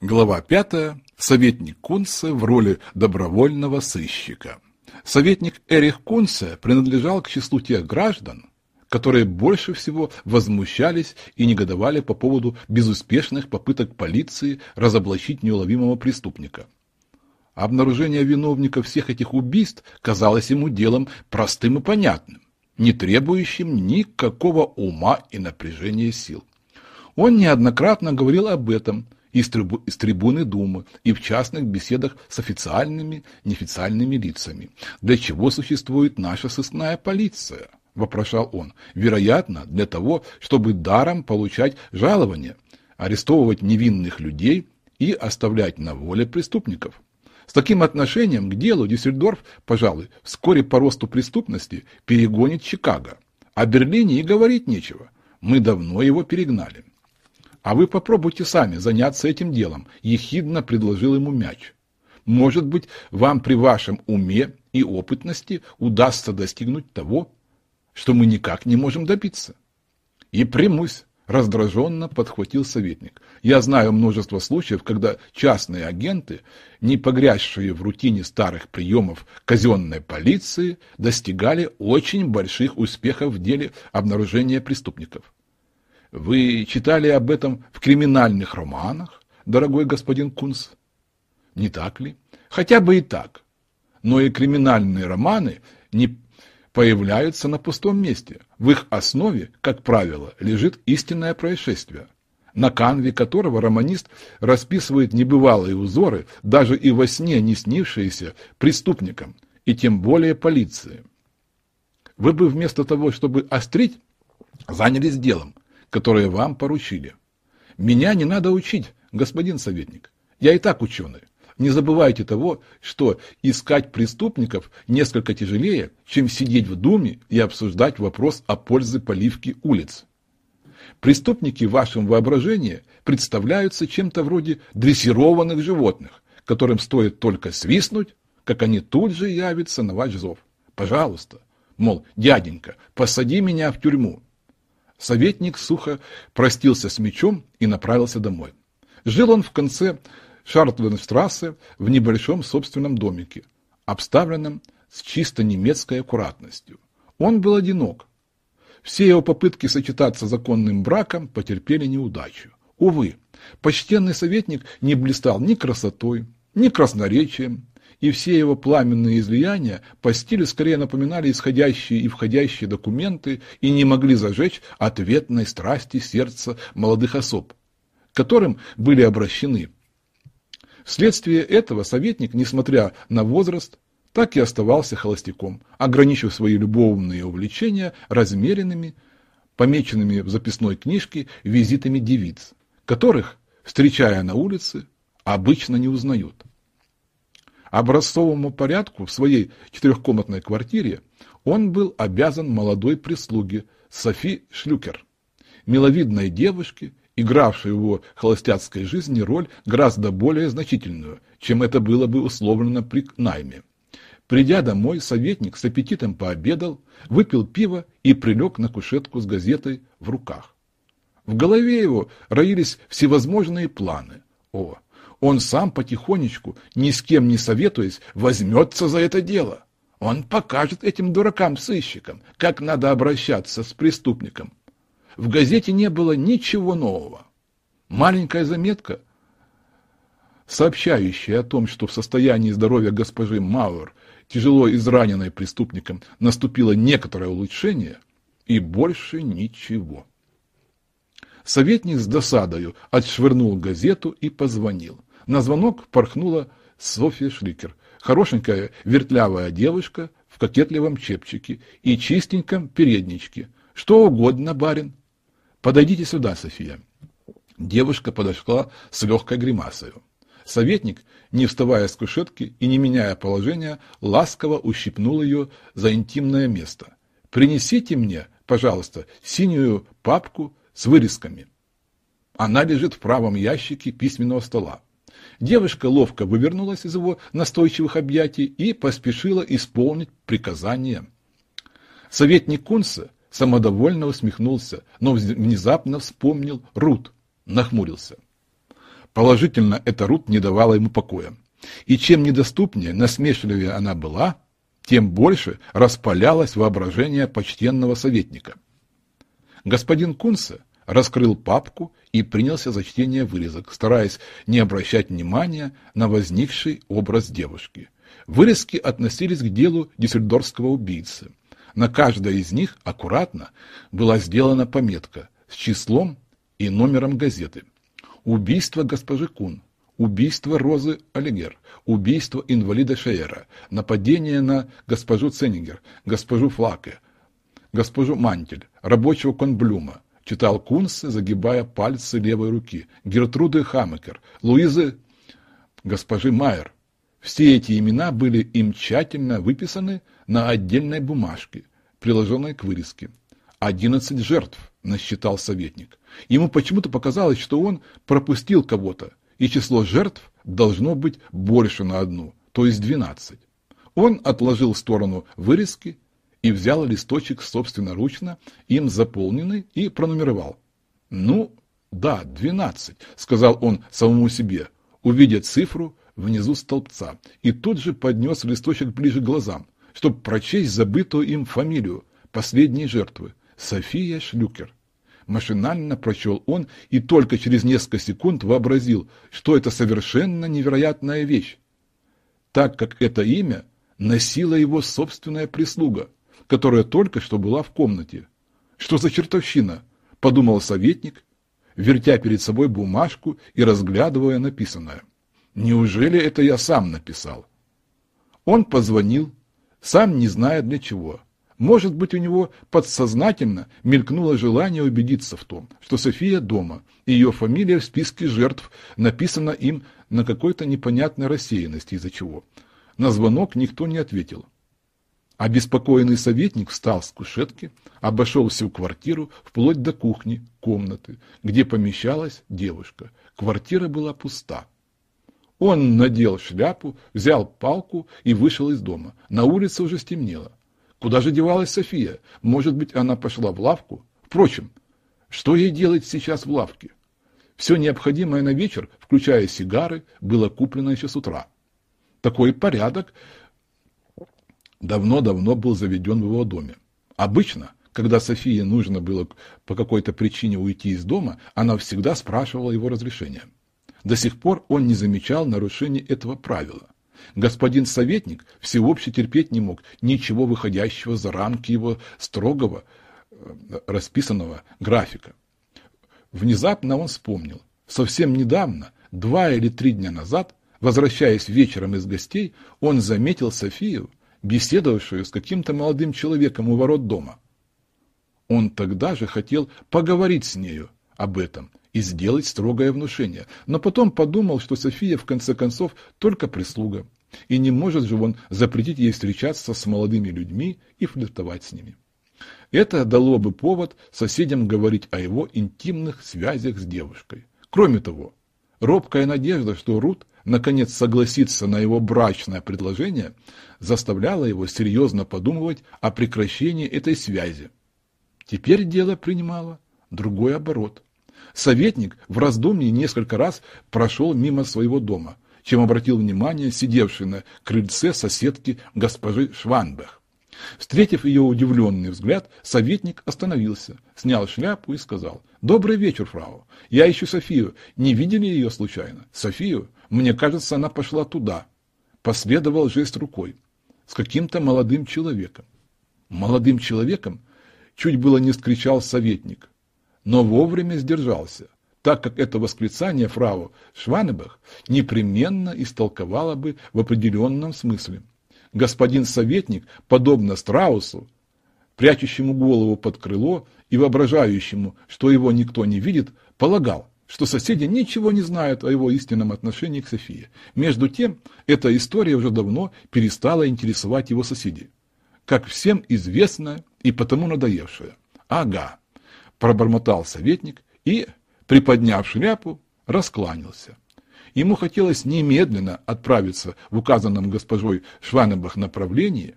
Глава 5. Советник Кунце в роли добровольного сыщика. Советник Эрих Кунце принадлежал к числу тех граждан, которые больше всего возмущались и негодовали по поводу безуспешных попыток полиции разоблачить неуловимого преступника. Обнаружение виновника всех этих убийств казалось ему делом простым и понятным, не требующим никакого ума и напряжения сил. Он неоднократно говорил об этом из, трибу, из трибуны Думы и в частных беседах с официальными, неофициальными лицами. Для чего существует наша сыскная полиция? Вопрошал он. Вероятно, для того, чтобы даром получать жалования, арестовывать невинных людей и оставлять на воле преступников. С таким отношением к делу Дюссельдорф, пожалуй, вскоре по росту преступности перегонит Чикаго. О Берлине и говорить нечего. Мы давно его перегнали. А вы попробуйте сами заняться этим делом, ехидно предложил ему мяч. Может быть, вам при вашем уме и опытности удастся достигнуть того, что мы никак не можем добиться. И примусь, раздраженно подхватил советник. Я знаю множество случаев, когда частные агенты, не погрязшие в рутине старых приемов казенной полиции, достигали очень больших успехов в деле обнаружения преступников. Вы читали об этом в криминальных романах, дорогой господин Кунс? Не так ли? Хотя бы и так. Но и криминальные романы не появляются на пустом месте. В их основе, как правило, лежит истинное происшествие, на канве которого романист расписывает небывалые узоры, даже и во сне не снившиеся преступникам, и тем более полиции. Вы бы вместо того, чтобы острить, занялись делом, которые вам поручили. Меня не надо учить, господин советник. Я и так ученый. Не забывайте того, что искать преступников несколько тяжелее, чем сидеть в Думе и обсуждать вопрос о пользе поливки улиц. Преступники в вашем воображении представляются чем-то вроде дрессированных животных, которым стоит только свистнуть, как они тут же явятся на ваш зов. Пожалуйста, мол, дяденька, посади меня в тюрьму. Советник сухо простился с мечом и направился домой. Жил он в конце Шартвенштрассе в небольшом собственном домике, обставленном с чисто немецкой аккуратностью. Он был одинок. Все его попытки сочетаться законным браком потерпели неудачу. Увы, почтенный советник не блистал ни красотой, ни красноречием, и все его пламенные излияния по стилю скорее напоминали исходящие и входящие документы и не могли зажечь ответной страсти сердца молодых особ, к которым были обращены. Вследствие этого советник, несмотря на возраст, так и оставался холостяком, ограничив свои любовные увлечения размеренными, помеченными в записной книжке визитами девиц, которых, встречая на улице, обычно не узнают образцовому порядку в своей четырехкомнатной квартире он был обязан молодой прислуге Софи Шлюкер, миловидной девушке, игравшей в его холостяцкой жизни роль гораздо более значительную, чем это было бы условлено при найме. Придя домой, советник с аппетитом пообедал, выпил пиво и прилег на кушетку с газетой в руках. В голове его роились всевозможные планы. О, он сам потихонечку, ни с кем не советуясь, возьмется за это дело. Он покажет этим дуракам-сыщикам, как надо обращаться с преступником. В газете не было ничего нового. Маленькая заметка, сообщающая о том, что в состоянии здоровья госпожи Мауэр, тяжело израненной преступником, наступило некоторое улучшение, и больше ничего. Советник с досадою отшвырнул газету и позвонил. На звонок порхнула Софья Шликер, хорошенькая вертлявая девушка в кокетливом чепчике и чистеньком передничке. Что угодно, барин. Подойдите сюда, София. Девушка подошла с легкой гримасою. Советник, не вставая с кушетки и не меняя положения, ласково ущипнул ее за интимное место. «Принесите мне, пожалуйста, синюю папку с вырезками. Она лежит в правом ящике письменного стола. Девушка ловко вывернулась из его настойчивых объятий и поспешила исполнить приказание. Советник Кунса самодовольно усмехнулся, но внезапно вспомнил Рут, нахмурился. Положительно, эта Рут не давала ему покоя. И чем недоступнее, насмешливее она была, тем больше распалялось воображение почтенного советника. Господин Кунце раскрыл папку и принялся за чтение вырезок, стараясь не обращать внимания на возникший образ девушки. Вырезки относились к делу дюссельдорфского убийцы. На каждой из них аккуратно была сделана пометка с числом и номером газеты. Убийство госпожи Кун, убийство Розы Олигер, убийство инвалида Шейера, нападение на госпожу Ценнигер, госпожу Флаке, госпожу Мантель, рабочего Конблюма, читал Кунс, загибая пальцы левой руки, Гертруды Хамекер, Луизы госпожи Майер. Все эти имена были им тщательно выписаны на отдельной бумажке, приложенной к вырезке. Одиннадцать жертв, насчитал советник. Ему почему-то показалось, что он пропустил кого-то, и число жертв должно быть больше на одну, то есть двенадцать. Он отложил в сторону вырезки и взял листочек собственноручно, им заполненный, и пронумеровал. «Ну, да, двенадцать», — сказал он самому себе, увидя цифру внизу столбца, и тут же поднес листочек ближе к глазам, чтобы прочесть забытую им фамилию последней жертвы — София Шлюкер. Машинально прочел он и только через несколько секунд вообразил, что это совершенно невероятная вещь, так как это имя носила его собственная прислуга — которая только что была в комнате. Что за чертовщина? Подумал советник, вертя перед собой бумажку и разглядывая написанное. Неужели это я сам написал? Он позвонил, сам не зная для чего. Может быть, у него подсознательно мелькнуло желание убедиться в том, что София дома, и ее фамилия в списке жертв написана им на какой-то непонятной рассеянности, из-за чего. На звонок никто не ответил. Обеспокоенный советник встал с кушетки, обошел всю квартиру, вплоть до кухни, комнаты, где помещалась девушка. Квартира была пуста. Он надел шляпу, взял палку и вышел из дома. На улице уже стемнело. Куда же девалась София? Может быть, она пошла в лавку? Впрочем, что ей делать сейчас в лавке? Все необходимое на вечер, включая сигары, было куплено еще с утра. Такой порядок давно-давно был заведен в его доме. Обычно, когда Софии нужно было по какой-то причине уйти из дома, она всегда спрашивала его разрешения. До сих пор он не замечал нарушений этого правила. Господин советник всеобще терпеть не мог ничего выходящего за рамки его строгого э, расписанного графика. Внезапно он вспомнил. Совсем недавно, два или три дня назад, возвращаясь вечером из гостей, он заметил Софию, беседовавшую с каким-то молодым человеком у ворот дома. Он тогда же хотел поговорить с нею об этом и сделать строгое внушение, но потом подумал, что София в конце концов только прислуга, и не может же он запретить ей встречаться с молодыми людьми и флиртовать с ними. Это дало бы повод соседям говорить о его интимных связях с девушкой. Кроме того, робкая надежда, что Рут наконец согласиться на его брачное предложение, заставляло его серьезно подумывать о прекращении этой связи. Теперь дело принимало другой оборот. Советник в раздумье несколько раз прошел мимо своего дома, чем обратил внимание сидевшей на крыльце соседки госпожи Шванбех. Встретив ее удивленный взгляд, советник остановился, снял шляпу и сказал, «Добрый вечер, фрау. Я ищу Софию. Не видели ее случайно?» «Софию? Мне кажется, она пошла туда». Последовал жест рукой. С каким-то молодым человеком. Молодым человеком чуть было не скричал советник, но вовремя сдержался, так как это восклицание фрау Шванебах непременно истолковало бы в определенном смысле – господин советник, подобно страусу, прячущему голову под крыло и воображающему, что его никто не видит, полагал, что соседи ничего не знают о его истинном отношении к Софии. Между тем, эта история уже давно перестала интересовать его соседей, как всем известная и потому надоевшая. «Ага», – пробормотал советник и, приподняв шляпу, раскланялся. Ему хотелось немедленно отправиться в указанном госпожой Шванебах направлении,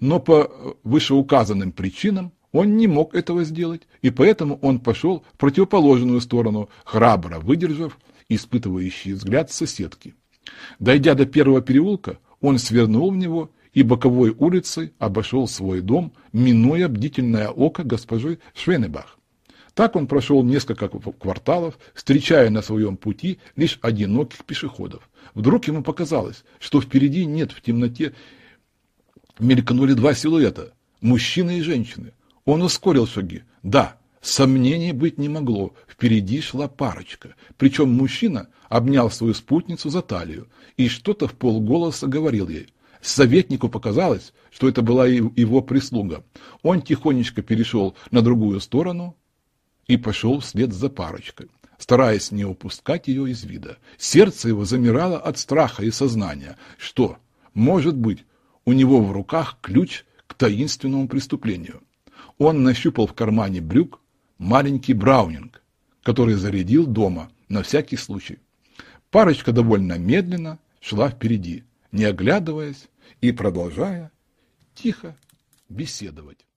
но по вышеуказанным причинам он не мог этого сделать, и поэтому он пошел в противоположную сторону, храбро выдержав испытывающий взгляд соседки. Дойдя до первого переулка, он свернул в него и боковой улицей обошел свой дом, минуя бдительное око госпожи Швенебах. Так он прошел несколько кварталов, встречая на своем пути лишь одиноких пешеходов. Вдруг ему показалось, что впереди нет в темноте мелькнули два силуэта – мужчина и женщины. Он ускорил шаги. Да, сомнений быть не могло. Впереди шла парочка. Причем мужчина обнял свою спутницу за талию и что-то в полголоса говорил ей. Советнику показалось, что это была его прислуга. Он тихонечко перешел на другую сторону и пошел вслед за парочкой, стараясь не упускать ее из вида. Сердце его замирало от страха и сознания, что, может быть, у него в руках ключ к таинственному преступлению. Он нащупал в кармане брюк маленький браунинг, который зарядил дома на всякий случай. Парочка довольно медленно шла впереди, не оглядываясь и продолжая тихо беседовать.